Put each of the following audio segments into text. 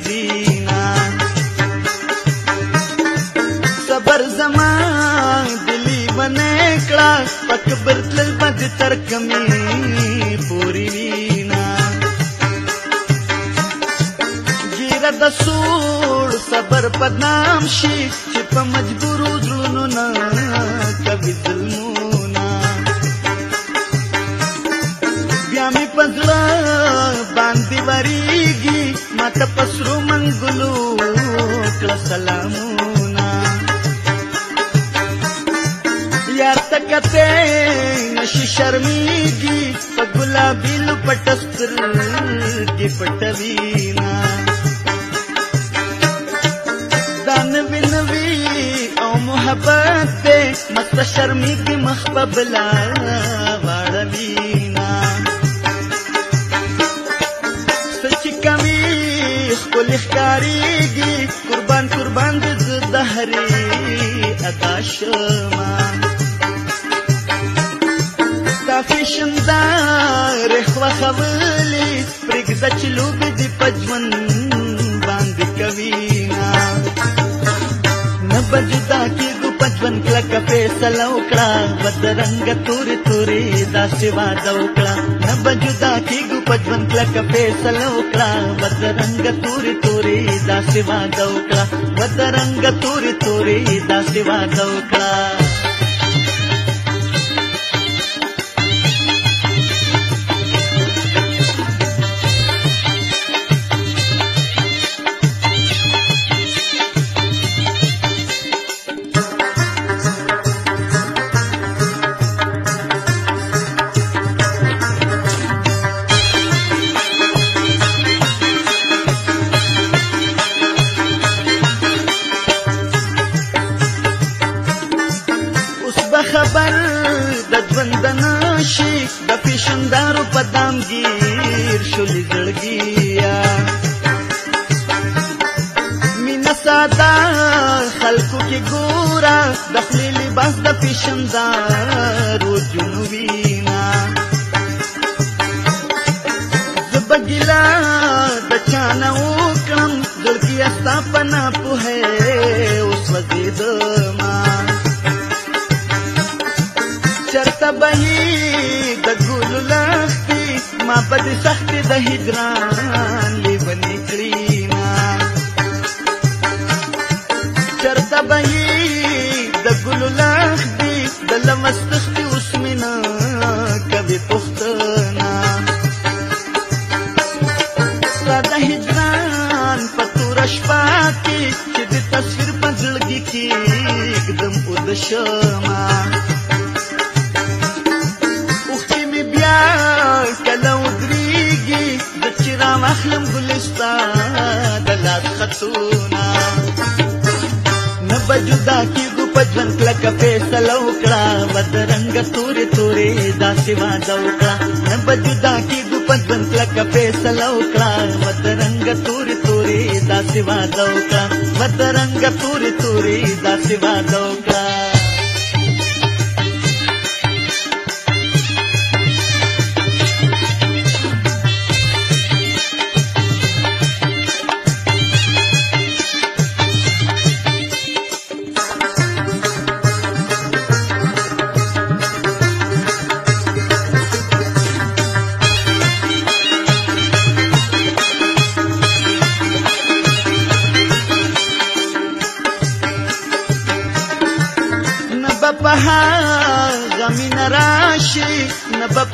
فریدینا صبر زما دلی بنه کړه پک برتل بد تر کمی پوری وینا جیره د سوړ صبر پدنام شي چې په مجبورو خوريږي ماته پسرو منګلو کړه سلامونه یار تکته نشي شرمېږي په ګلابي لو پټستر کې پټوینا دان وینوي او محبت دې مست شرمېږي مخبب لا ښکلې ښکارېږي قربان قربان د زه د هرې ادا شمه ستا فیشن دا رې خوښولې پرېږده چې لوبې دې په ژوند باندې کوي نه نه به جدا کې بدون کلک فیصله وکړه بدرنګ تورې تورې داسې واده وکړه نه به جدا کېږو بدون کلک فیصله وکړه بدرنګ تورې تورې داسې واده وکړه بدرنګ تورې تورې داسې واده وکړه شمزارو جنوبینا زبګلا د چانه وکړم دلکی استا پنا په اوس وزید ما چرته بهي د ګل لختي ما په سختي د هجران بدرنګ تورې تورې دا سوا دوکړه نه بجدا کې دو پنځن لکه فیصله وکړه بدرنګ تورې تورې دا سوا دوکړه بدرنګ تورې تورې دا سوا دوکړه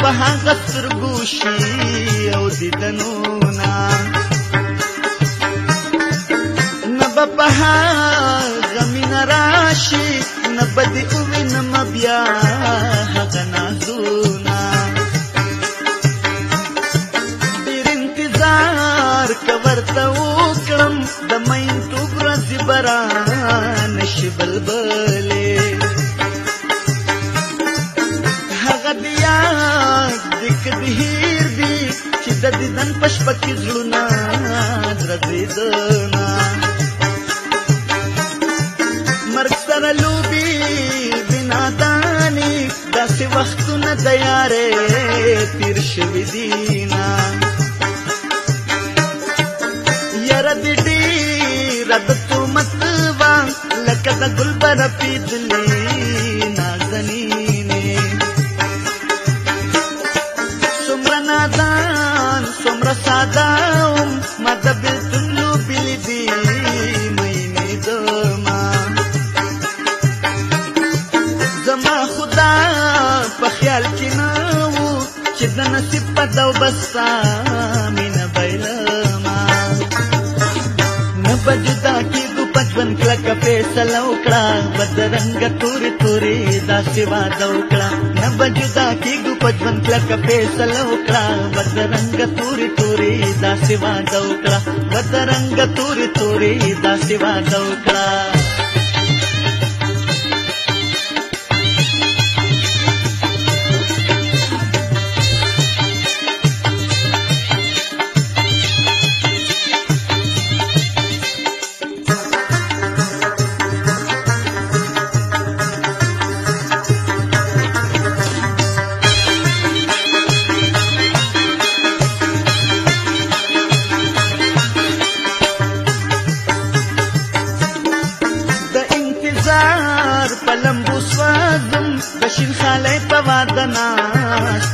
په هغه سترګو شي او دیدنونه نه به په هغه مینه راشي نه به دې ووینم بیا نه تیارې تیر شوي دي نه یاره دې ډېره د تو مست وه لکه د ګل بره پیدلې مینه بیلما نه بجدا کی دو پچون کلک فیصله وکړه بدرنګ تورې تورې داسې واده وکړه نه بجدا کی دو پچون کلک فیصله وکړه بدرنګ تورې تورې داسې واده وکړه بدرنګ تورې تورې داسې واده وکړه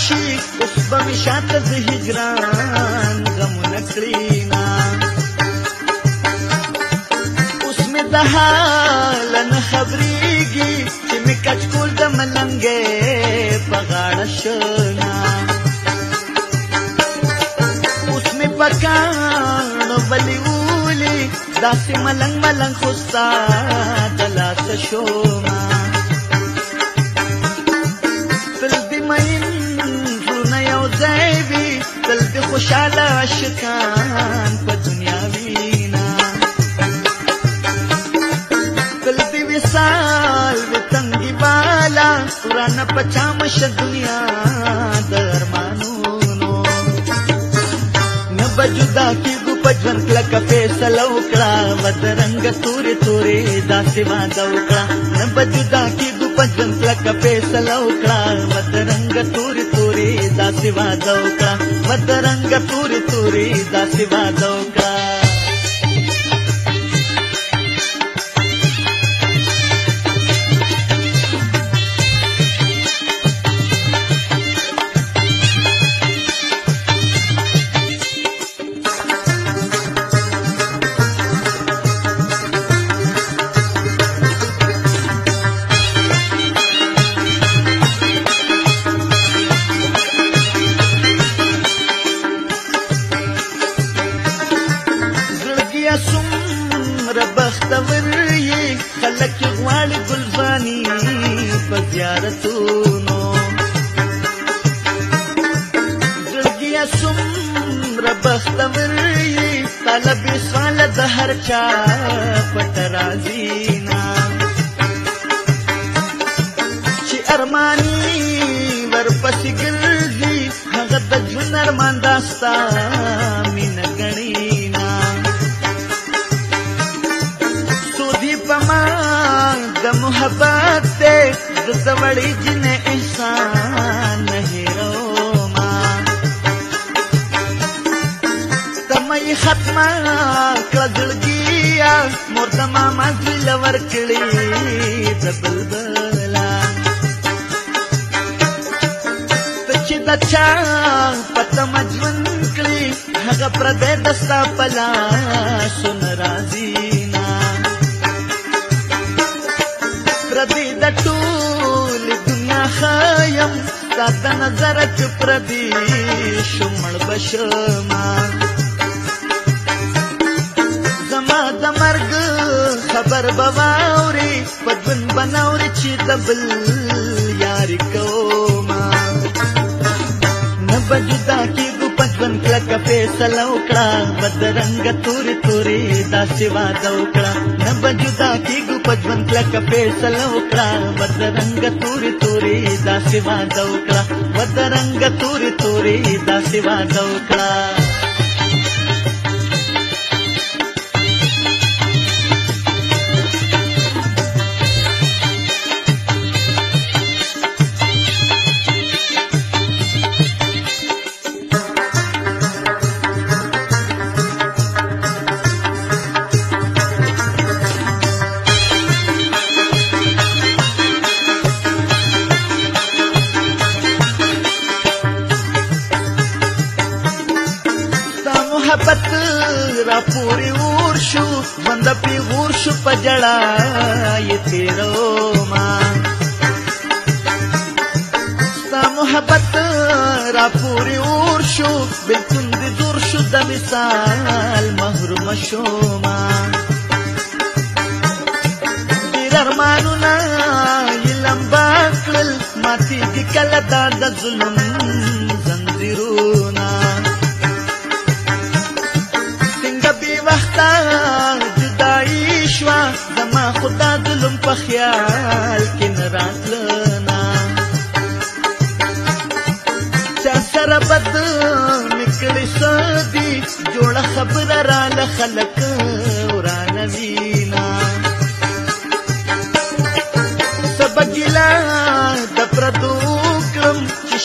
شي اوس به مې شاته زه هجران غمونه کړي نه اوس مې د حاله نه خبرېږي چې مې کچکول د ملنګې په غاړه شنا اوس مې په کاڼو بلې ولي داسې ملنګ ملنګ خو ستا د لاسه شومه خوشاله عاشقان په دنیا وینا کل دی وسال د تنګي بالا قران په چام ش دنیا د ارمانونو نه بجدا کی ګو پجن کله کپه سلو کړه مدرنګ تورې تورې داسې ما دوکړه نه بجدا کی پجن کلک پیسل اوکڑا مدرنگ توری توری دا سوا دوکڑا مدرنگ توری توری دا سوا دوکڑا سمر بختوری طلب خال د هر چا پټ رازینا چې ارمانی ور پسې ګرځي هغه د ژوند ارمان داستا مين غنینا سودی پما د محبت ته د سمړی زړګیا مور د ماما زل ورکړي د بلبلا پچ دچا پته مجون کړي هغه پر دې دستا پلا سن راضي نا پر دې د ټول دنیا خایم ساده نظر چ پر دې شمل بشما د مرګ خبر بواوري پدون بناوري چې د بل یار کوما نبا جدا کې ګو پدون کلک فیصله وکړه بدرنګ توري توري داسې واده وکړه نبا جدا کې ګو پدون کلک فیصله وکړه بدرنګ توري توري داسې واده وکړه بدرنګ توري توري داسې واده وکړه را پوری ور شو بند پی ور شو پجڑا یہ تیرو ما ستا محبت را پوری ور شو بالکل دی دور شو د مثال محروم شو ما دیر ارمانو نا یلم باکل ماتی کی کلتا د ظلم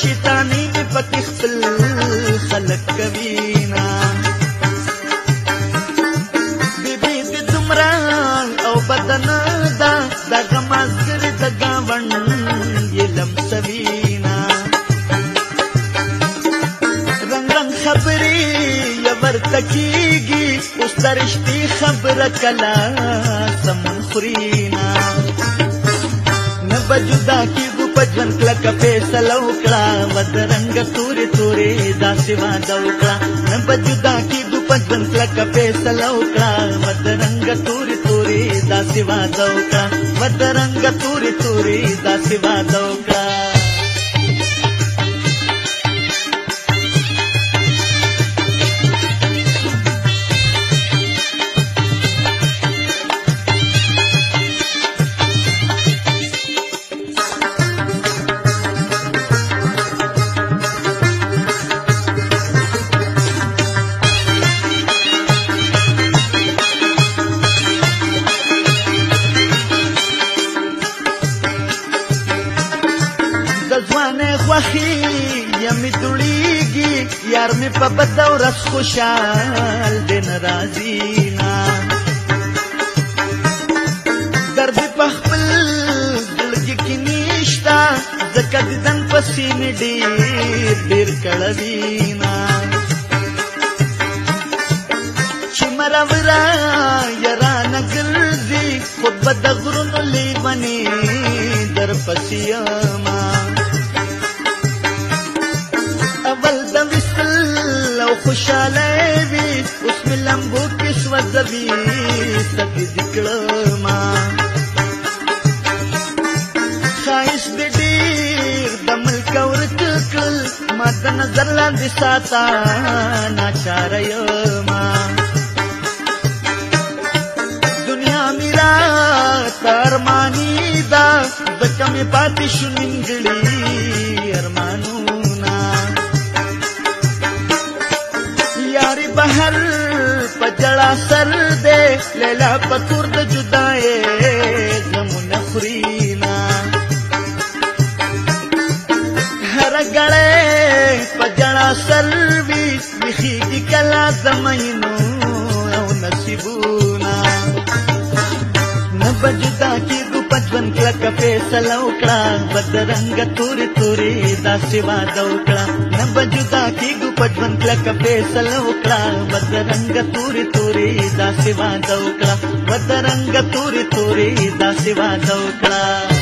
شیطانی می پتی خپل خلق کوینا بیبی دی دمران او بدن دا دا غماز کر دا گاون یلم سوینا رنگ رنگ خبری یور تکیگی اس درشتی خبر کلا سمن خورینا نبجدا کی پجن کلک فیصله وکړه ودرنګ تورې تورې داسې واده وکړه نه به جدا کېدو پجن کلک فیصله وکړه ودرنګ تورې تورې داسې واده وکړه ودرنګ تورې تورې داسې واده وکړه خوشحال دن راځينا درد په خپل دل کې نشتا زکه دن پسې مې ډېر ډېر کړوینا چې مرورا یرا نګرځي خود بد غرونو لیونی در پسیان خوشاله وي اوس مې لمبو کې سوځوي سپي دکړه ما خواهش دې ډېر د ملک ورک کړل ما د نظر لاندې ساته ناچاره یما دنیا میرا ترمانی دا د کمې پاتې شو نیمګړي لري بهر په جړا سر دې لیلا پکور د جدای زمون خرینا هر غړې په جړا سر وی بخي کلا زمینو او نصیبو وطن کلک فیصله وکړه بدرنګ توري توري دا سوا دوکړه نه بجدا کیږو پټون کلک فیصله وکړه بدرنګ توري توري دا سوا دوکړه بدرنګ توري توري دا سوا دوکړه